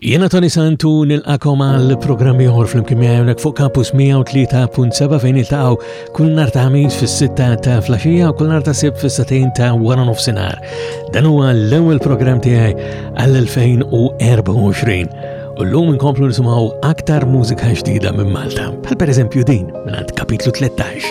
Jena Tony Santu nilqakom għal programmi oħor fl-imkien miegħek fuq Campus 103.7 fejn iltaqgħu kull nar ta' ħamis fis-sitta ta' flaxija u kull nar ta' sib fis-satejn ta' wara nofsinhar. Dan huwa l-ewwel programm tiegħi għall-2024. U l-lum inkomplu nisimgħu aktar mużika ġdida minn Malta, bħal pereżempju din minn kapitlu 13.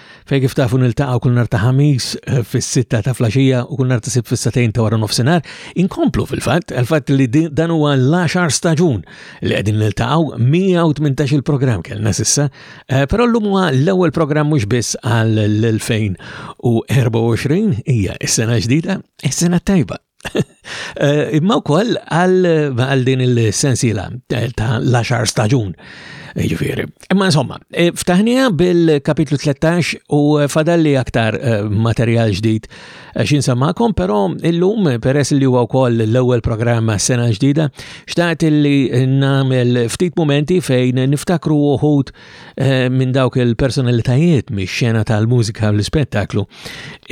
Fejn kif tafu niltaqgħu kull nhar ta' ħamis eh, fis-sitta ta' flaxija u kull nhar ta' sibt fis-satejn ta' wara nofsinhar, inkomplu fil-fatt għal-fatt li dan huwa l-10 staġun li qegħdin niltaqgħu 118 il-programm kellna sissa, eh, però llum huwa l-ewwel programm mhux biss għal 2024 hija s-sena ġdida, is-sena tajba. Eh, imma wkoll għal din il-sensiela eh, ta' l-10 staġun. Eh, ġifieri. Imma insomma, ftaħnija bil-kapitlu 13 u fadalli aktar materjal ġdid xin samakom, però illum peress li huwa wkoll l-ewwel programm sena ġdida, xtaqt li nagħmel ftit momenti fejn niftakru uħud Eh, minn dawk il-personalitajiet mix xena tal-mużika u l-spettaklu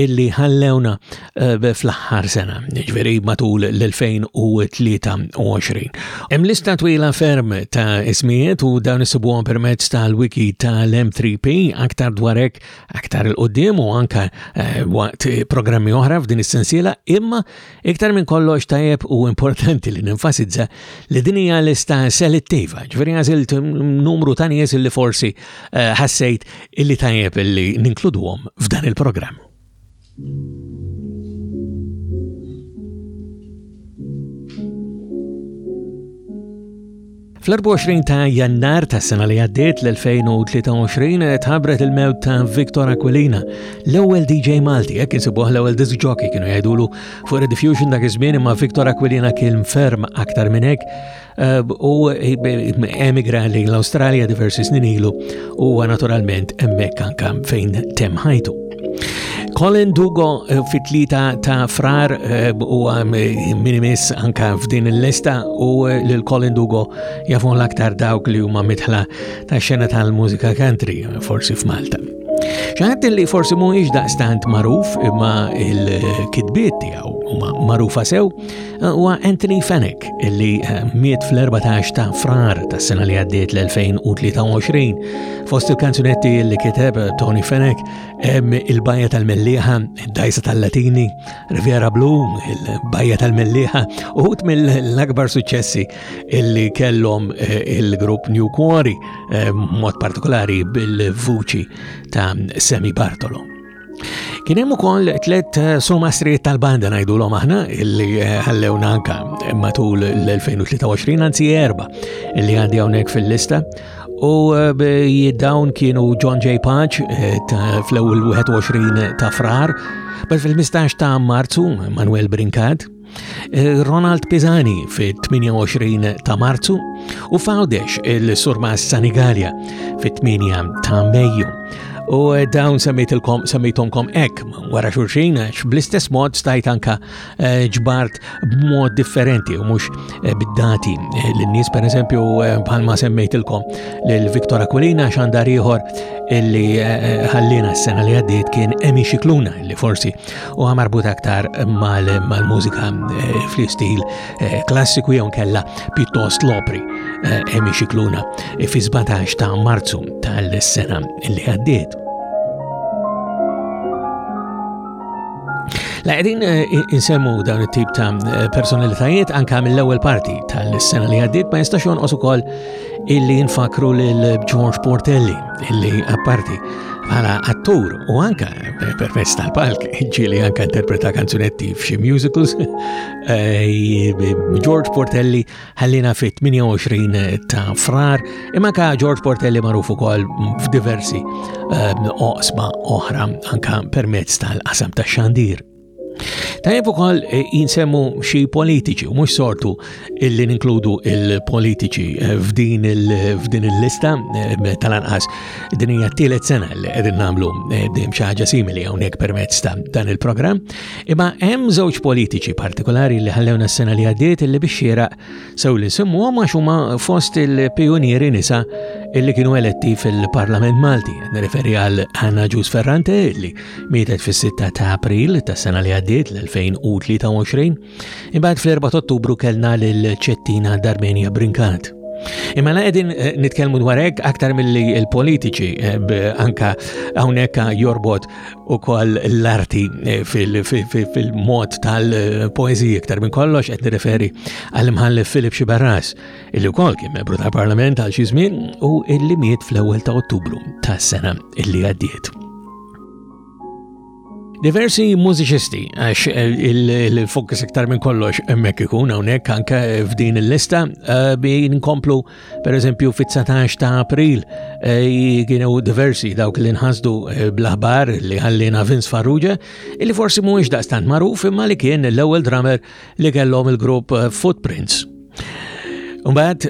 illi ħallewna eh, fl-aħħar sena, ġveri matul l-2023. Hemm lista twila ferm ta' ismijiet u dawn isibuhom permezz tal-wiki tal-M3P aktar dwarek aktar il-qoddim u anka eh, waqt programmi oħra f'din is-sensiela imma Iktar minn kollox tajjeb u importanti li nenfasizza li din hija lista selittiva, ġifieri għażilt numru ta' nies li forsi eh, ħassejt illi tajjeb illi ninkluduhom f'dan il-programm. Fl-24 ta' jannar ta' sena li għaddiet l-2023 tħabret il-mewt ta' Victor Aquilina, l-ewwel DJ Malti, jekk insibuħ l-ewwel disc jockey kienu jgħidulu fuq Rediffusion dak iż-żmien imma Victor Aquilina kien ferm aktar minn hekk eh, u eh, emigra lejn l-Awstralja diversi snin ilu u naturalment hemmhekk anke fejn temm ħajtu. Colin Dugo eh, fit-tlieta ta' frar eh, u eh, minimis anka f'din il-lista u l-Colin Dugo jafun l-aktar dawk li huma mitħla ta' xena tal-mużika country forsi f'Malta. ċaħat li forsi mhuwiex daqstant magħruf imma il-kitbiet tiegħu huma magħrufa sew Huwa Anthony Fenech li eh, miet fl-14 ta' frar tas sena li għaddiet l-2023. Fost il-kanzunetti li kiteb eh, Tony Fenech hemm il-Bajja tal-Melliħa, Dajsa tal-Latini, Riviera Blu, il-Bajja tal-Melliħa u ħut mill-akbar suċċessi li kellhom eh, il-grupp New Quarry, mod partikolari bil-vuċi ta' Semi Bartolo. Kien hemm ukoll tliet eh, somastri tal-banda ngħidulhom aħna illi eh, ħallewna anka matul l-2023 anzi erba' illi għandi hawnhekk fil-lista u eh, dawn kienu John J. Patch fl-ewwel 21 ta' frar, bel fil-15 ta' Marzu Manuel Brinkat, Ronald Pisani fit-28 ta' Marzu u Fawdex il-Surmas Sanigalja fit-8 ta' Mejju. U dawn semmejtilkom semmejtomkom ek wara xulxin għax bl-istess mod stajt anka eh, ġbart b'mod differenti u mhux eh, bid-dati eh, l-nies pereżempju bħalma semmejtilkom lil Viktor Aquilina xandar ieħor illi ħallina s-sena li għaddiet kien Emi Xikluna li forsi u marbut aktar mal-mużika eh, fl-istil eh, klassiku jew kella pjuttost l-opri eh, emi xikluna fi 17 ta' Marzu tal-sena li għaddiet. La għedin insemmu dawn it-tip ta' personalitajiet anka mill-ewwel parti tal-sena li għaddiet ma jistax jonqos ukoll illi jinfakru lil George Portelli illi apparti bħala attur u anka eh, permess tal-palk ġili anka interpreta kanzunetti f'xi musicals eh, George Portelli ħallina fit-28 ta' frar imma ka George Portelli magħruf ukoll f'diversi eh, oqsma oħra anka permezz tal-qasam ta' xandir Tajjeb ukoll eh, jinsemmu xi politiċi u mhux sortu illi ninkludu il-politiċi eh, f'din il-lista eh, tal-anqas din hija tielet sena li qegħdin nagħmlu dejjem xi ħaġa simili hawnhekk permezz ta' dan il-programm. Imma hemm żewġ politiċi partikolari li ħallewna s-sena li għaddiet illi biex Sew li simmuhom għax huma fost il-pijunieri nisa illi kienu eletti fil-Parlament Malti. Nirreferi għal Anna Ġus Ferrante illi mietet fis-6 ta' April tas-sena li għaddiet l-2023. Imbagħad fl-4 Ottubru kellna lil Ċettina Darmenja Brinkat. Imma la qegħdin eh, nitkellmu dwar hekk aktar milli l-politiċi eh, anka hawnhekk jorbot u koll l-arti eh, fil-mod tal-poezija iktar minn kollox qed nirreferi għall-imħallef Filip Xibarras illi wkoll kien membru tal-Parlament għal xi żmien u illi miet fl-ewwel ta' Ottubru tas-sena illi għaddiet. Diversi mużiċisti, għax eh, il-fokus iktar minn kollox emmek ikun hawnhekk anke f'din il-lista, eh, bi nkomplu uh, Per eżempju, fit-19 ta' April eh, kienu diversi dawk li nħasdu eh, bl-aħbar li ħallina Vince Farrugia, illi forsi mhuwiex daqstant magħruf imma li kien l-ewwel drummer li kellhom il-grupp eh, Footprints. Umbat,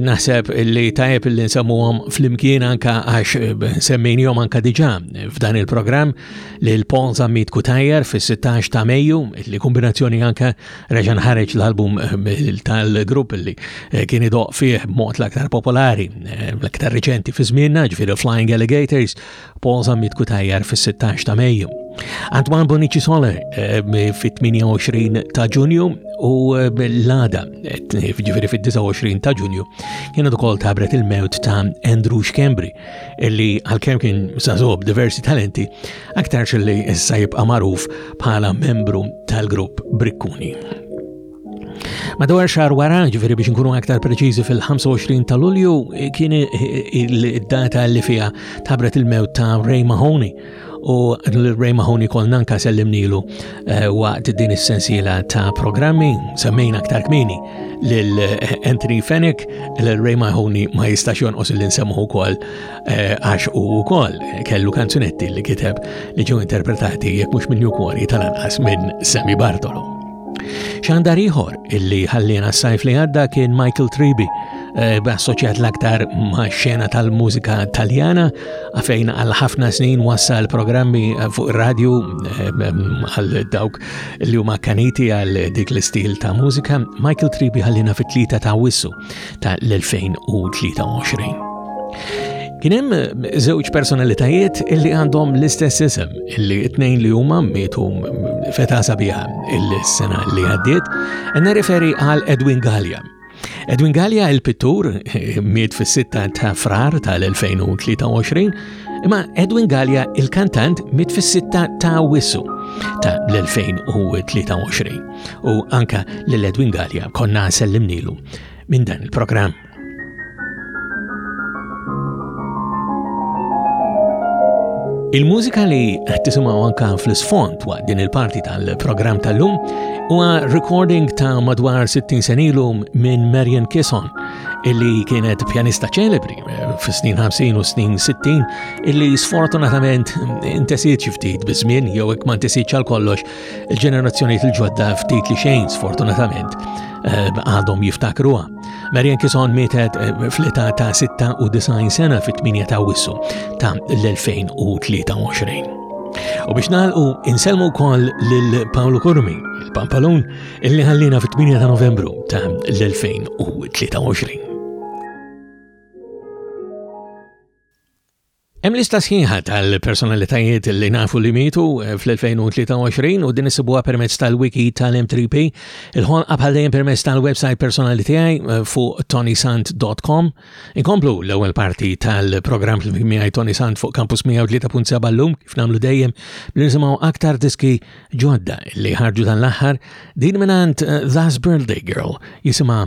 naħseb li tajep li nsemmuhom fl-imkien anka għax semmejnijom anka diġa f'dan il-programm li l-Paul Zammit Kutajjar fis-16 ta' Mejju, li kombinazzjoni anka reġa' nħareġ l-album eh, tal-grupp li eh, kien idoq fih mod l-aktar popolari, eh, l-aktar reċenti fi żmienna, ġifieri Flying Alligators, Paul Zammit Kutajjar fis-16 ta' Mejju. Antoine Bonici Soler fit-28 ta' Ġunju u l-għada, ġifieri fid-29 ta' Ġunju, kien ukoll tabret il-mewt ta' Andrew Schembri, li għalkemm kien sażob diversi talenti, aktarx li issa jibqa' magħruf bħala membru tal-grupp Brikkuni. Madwar xar wara, ġifiri biex nkunu aktar preċiżi fil-25 ta' Lulju, kien id-data li fija tabret il-mewt ta' Ray Mahoney u l-Ray Mahoney kol nanka sellimnilu eh, waqt din is-sensiela ta' programmi semmejna aktar kmini l-Anthony Fennick l-Ray Mahoney ma jistax jonqos l-insemmuħu kol Eh, għax u wkoll kellu kanzunetti li kiteb li ġew interpretati jekk mhux minn jukwori tal-anqas minn Sammy Bartolo. Xandar ieħor illi ħallina s-sajf li għadda kien Michael Tribi, eh, assoċjat l-aktar ma' xena tal-mużika taljana, għafejn għal ħafna snin wassal programmi eh, fuq radio għal dawk li huma kaniti għal dik l-istil ta' mużika, Michael Tribi ħallina fit-tlieta ta' wissu ta' l-2023. Kien hemm żewġ personalitajiet illi għandhom l-istess isem, illi t-tnejn li huma mietu feta sabiħa il-sena li għaddiet, għanna referi għal Edwin Gallia. Edwin Gallia il-pittur miet fis-6 ta' frar tal-2023, imma Edwin Gallia il-kantant miet fis-6 ta' wissu ta' l-2023. u anka lil Edwin Gallia konna sellimnilu minn dan il-programm. Il-mużika li tisimaw anka fl-sfond wa din il-parti tal-programm tal-lum huwa recording ta' madwar 60 senilu minn Marian Kisson illi kienet pjanista ċelebri eh, fis-snin 50 u snin 60 illi sfortunatament intesiet ftit biż-żmien jew hekk ma intesiet għal kollox Il-ġenerazzjonijiet il-ġodda ftit li xejn sfortunatament eh, għadhom jiftakruha. Marian Kison mietet eh, fl-età ta' 96 sena fit-8 ta' wissu ta' l-2023. U biex nalqu inselmu wkoll lil Paolo Kurmi, il-Pampalun, illi ħallina fit-8 ta' Novembru ta' l-2023. Hemm lista sħiħa tal-personalitajiet li nafu li mietu eh, fl-2023 u din isibuha permezz tal-wiki tal-M3P. Il-ħon qabħallejn permezz tal-website personali tiegħi eh, fuq tonisant.com. Inkomplu l-ewwel parti tal-programm li miegħi Tony Sant fuq Campus 103.7 llum kif nagħmlu dejjem li nisimgħu aktar diski ġodda li ħarġu dan l-aħħar din minant eh, Thus Birthday Girl jisimha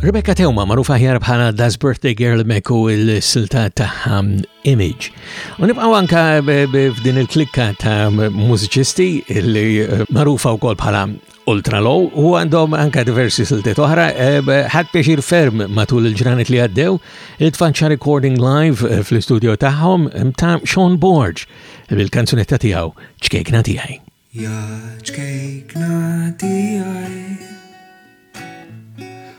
Rebecca Teuma marufa ħjar bħala Das Birthday Girl Meku il-silta taħħa Image. U nibqaw anka f'din il-klikka ta' mużiċisti li eh, marufa u kol bħala Ultra Low u għandhom anka diversi siltiet oħra. Eh, ħadd pjaċir ferm matul il-ġranet li għaddew, it-tfanċa recording live eh, fl-istudio tagħhom eh, ta' Sean Borg bil-kanzunetta tiegħu ċkejkna tiegħi. Ja ċkejkna tiegħi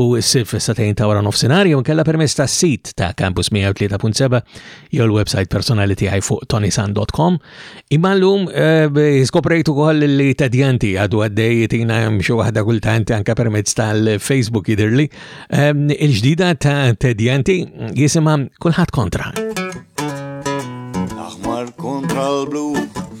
u ssir fis-satejn ta' wara nofsinhar jew inkella permezz tas-sit ta' Campus 103.7 jew l-website personali tiegħi fuq tonisan.com. Imma llum eh, skoprejtu ukoll li tadjanti għadu għaddej tina xi waħda kultant anke permezz tal-Facebook jidirli. Ehm, il-ġdida ta' tadjanti jisimha kulħadd kontra. Aħmar kontra l-blu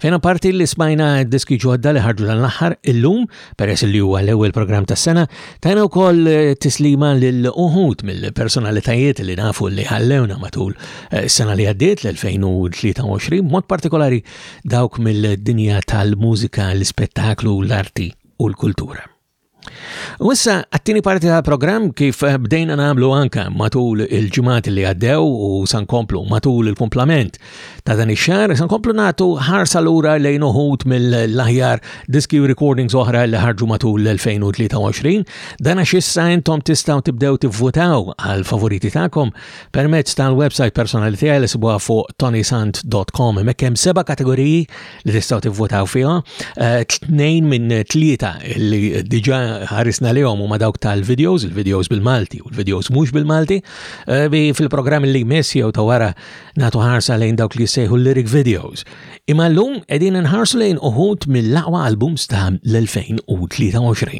Fejn apparti li smajna diski ġodda li ħarġu dan l-aħħar illum, peress li huwa l-ewwel programm tas-sena, tajna wkoll eh, tislima lil uħud mill-personalitajiet li nafu li ħallewna matul eh, sena li għaddiet l-2023, mod partikolari dawk mill-dinja tal-mużika, l-ispettaklu, l-arti u l-kultura. U issa għattini parti tal program kif bdejna nagħmlu anka matul il-ġimgħat li għaddew u san komplu matul il-kumplament ta' dan ix-xahar, san komplu nagħtu ħarsa lura lejn uħud mill-aħjar diski u recordings oħra li ħarġu matul l-2023. Dan għax issa intom tistgħu tibdew tivvutaw għal favoriti tagħkom permezz tal-website personali tiegħi li sibuha fuq tonisant.com. Mekkem seba' kategoriji li tistgħu tivvotaw fiha. Eh, tnejn minn tlieta li diġà ħarisna lihom huma dawk tal-videos, il-videos bil-Malti u l-videos mhux bil-Malti. Eh, bi fil-programm li jmiss jew ta' wara nagħtu ħarsa lejn dawk li jsejħu lyric videos. Imma llum qegħdin nħarsu lejn uħud mill-aqwa albums ta' l-2023.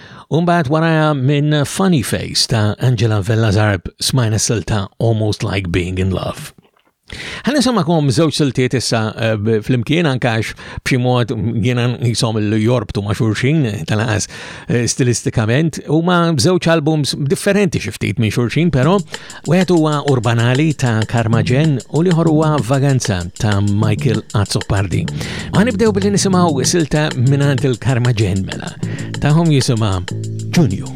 U mbagħad waraha minn Funny Face ta' Angela Vella Zarb smajna silta Almost Like Being in Love. Għan nisamakom zewċ siltiet issa eh, fl-imkien ankax b'xi mod jiena jisom il-jorbtu ma' xurxin tal-għas eh, stilistikament u ma' zewċ albums differenti xiftit minn xurxin pero Wieħed huwa Urbanali ta' Karma Jen u l-ieħor huwa Vaganza ta' Michael Azzopardi. Ma nibdew billi nisimgħu silta mingħand il-Karma Jen mela. Tahom jisimha Ġunju.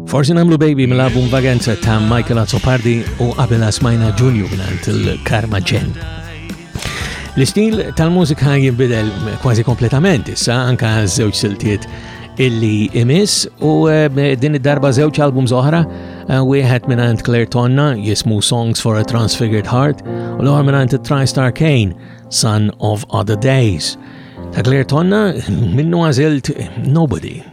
Forsi namlu baby mill-album Vaganza ta' Michael Azzopardi u qabel smajna ġunju minant il-Karma Jen. L-istil tal-mużika jibbidel kważi kompletament issa anka żewġ siltiet illi imis u eh, din id-darba żewġ album oħra eh, wieħed minant Claire Tonna jismu Songs for a Transfigured Heart u l-oħra minant TriStar Kane Son of Other Days. Ta' Claire Tonna minnu għazilt Nobody.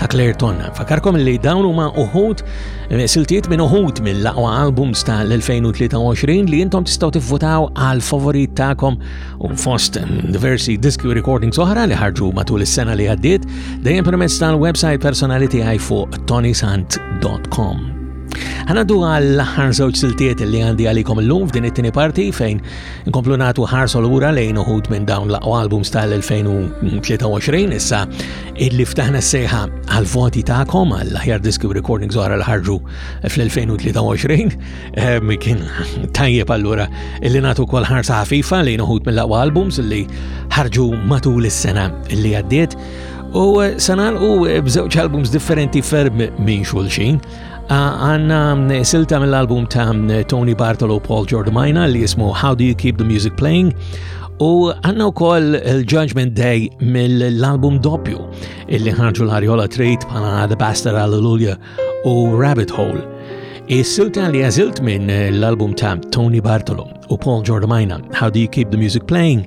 ta' Claire Tonna. Fakarkom li dawn huma uħud eh, siltiet minn uħud mill-aqwa albums ta' l-2023 li jintom tistaw tivvutaw għal favorit ta'kom u fost eh, diversi diski u recordings oħra li ħarġu matul is-sena li għaddiet dejjem permezz tal-website personali tiegħi fuq tonysant.com. Għanaddu għal ħar żewġ siltiet li għandi għalikom l-lum f'din it-tini parti fejn nkomplu natu ħarsu l-ura lejn uħud minn dawn l-aqwa albums tal-2023 issa illi ftaħna s-sejħa għal-voti ta'kom għall-ħjar diski u recording zoħra l-ħarġu fl-2023. Ehm, kien tajjeb allura illi natu kol ħarsa ħafifa li noħut mill-laqwa albums illi ħarġu matul is-sena illi għaddiet. U sanan u bżewċ albums differenti ferm minn xulxin. Għanna mm, silta mill-album ta' mm, Tony Bartolo Paul Jordan Majna li jismu How Do You Keep the Music Playing u għanna u koll il-Judgment Day mill-album doppju illi ħarġu l-Ariola Treat bħala The Bastard Alleluia u Rabbit Hole. Is-silta li għazilt minn l-album ta' Tony Bartolo u Paul Jordan Majna How Do You Keep the Music Playing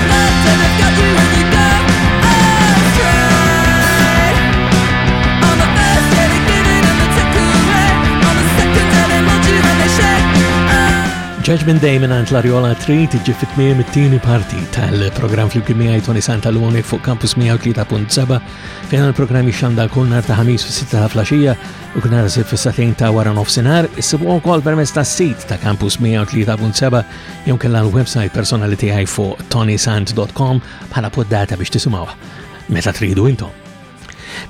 Judgment Day minn għant l-Arjola Trit ġi fit-tmiem it-tieni parti tal-programm fl-imkien miegħi Tony Santa Luone fuq Campus 103.7 fejn il-programm jixxanda kull nhar ta' ħamis fis-6 ta' flaxija u kull nhar isir fis-satejn ta' wara nofsinhar, issibu wkoll permezz tas-sit ta' Campus 103.7 jew kellha l-website personali tiegħi fuq tonysand.com bħala poddata biex tisimgħuh meta tridu intom.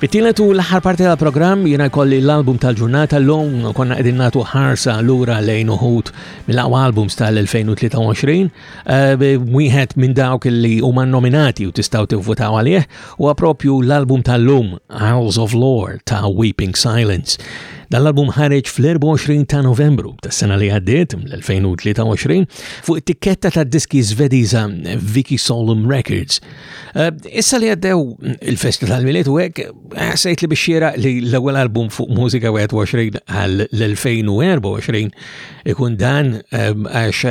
Fit-tielet u l-aħħar parti tal-programm jiena jkolli l-album tal-ġurnata l-lum konna qegħdin nagħtu ħarsa lura lejn uħud mill-aqwa albums tal-2023 eh, wieħed minn dawk li huma nominati u tistgħu tivvutaw għalih Huwa propju l-album tal-lum, Isles of Lore ta' Weeping Silence. Dan l-album ħareġ fl-24 ta' Novembru tas-sena li għaddiet, l-2023, fuq it-tikketta ta' diski Svediża Vicky Solum Records. Eh, issa li għaddew il-festa tal-miliet u hekk, eh, sejt li bixxiera li l-ewwel album fuq Mużika 21 għal l-2024 ikun dan eh, għax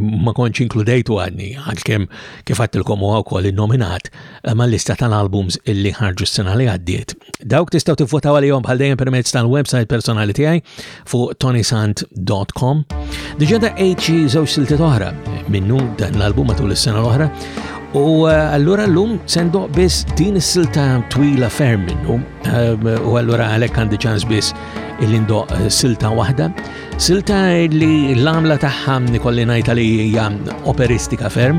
ma kontx inkludejtu għadni, għalkemm kif għattilkom huwa wkoll innominat eh, mal-lista tal-albums illi ħarġu s-sena li għaddiet. Dawk tistaw tivvotaw għalihom bħal dejjem permezz tal-website personali tiegħi fuq tonisant.com. Diġà da ejċi żewġ silti oħra minnu dan l-album matul is-sena l-oħra U eh, allura l-lum sendo bis din is-silta twila ferm minnu eh, u allura għalek għandi ċans bis il-lindo eh, silta wahda. Silta li l-għamla taħħa nikolli najta li hija operistika ferm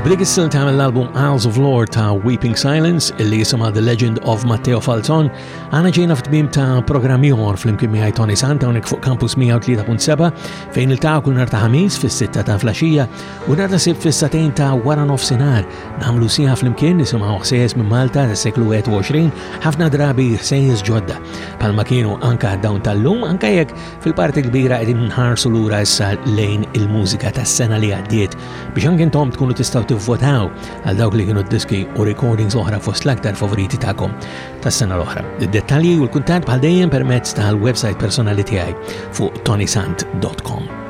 U b'dik is-silta tagħmel l-album Isles of Lore ta' Weeping Silence illi jisimha The Legend of Matteo Falzon, għana ġejna f'tmim ta' programm ieħor flimkien miegħi Tony Santa hawnhekk fuq Campus 103.7 fejn iltaqgħu kull nhar ta' ħamis fis-sitta ta' flaxija u nhar ta' sibt fis-satejn ta' wara nofsinhar Nagħmlu siegħa flimkien nisimgħu ħsejjes minn Malta tas-seklu 21, ħafna drabi ħsejjes ġodda, bħalma kienu anka dawn tal-lum, anka jekk fil-parti kbira qegħdin nħarsu lura issa lejn il-mużika tas-sena li għaddiet biex anke intom tkunu tistgħu tivvotaw għal dawk li kienu diski u recordings oħra fost l-aktar favoriti tagħkom tas-sena l-oħra. Id-dettalji u l-kuntatt bħal dejjem permezz tal-website personali tiegħi fuq tonisant.com.